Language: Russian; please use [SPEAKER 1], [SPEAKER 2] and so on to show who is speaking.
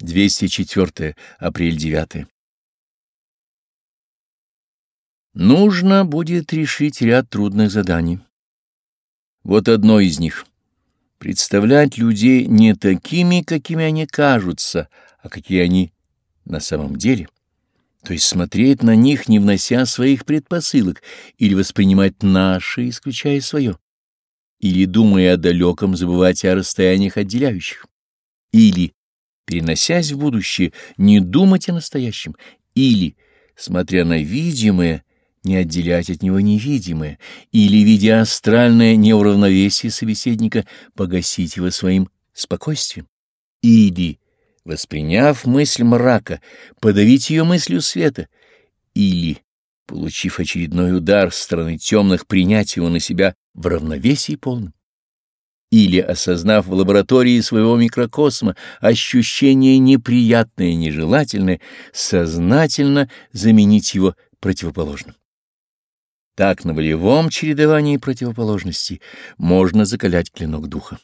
[SPEAKER 1] 204 апрель 9 Нужно будет решить ряд трудных заданий. Вот одно из них — представлять людей не такими, какими они кажутся, а какие они на самом деле. То есть смотреть на них, не внося своих предпосылок, или воспринимать наши, исключая свое. Или, думая о далеком, забывать о расстояниях отделяющих. Или, переносясь в будущее, не думать о настоящем. Или, смотря на видимое, не отделять от него невидимое, или, видя астральное неуравновесие собеседника, погасить его своим спокойствием, или, восприняв мысль мрака, подавить ее мыслью света, или, получив очередной удар стороны темных, принять его на себя в равновесии полном, или, осознав в лаборатории своего микрокосма ощущение неприятное, нежелательное, сознательно заменить его противоположным. Так на волевом чередовании противоположностей можно закалять клинок духа.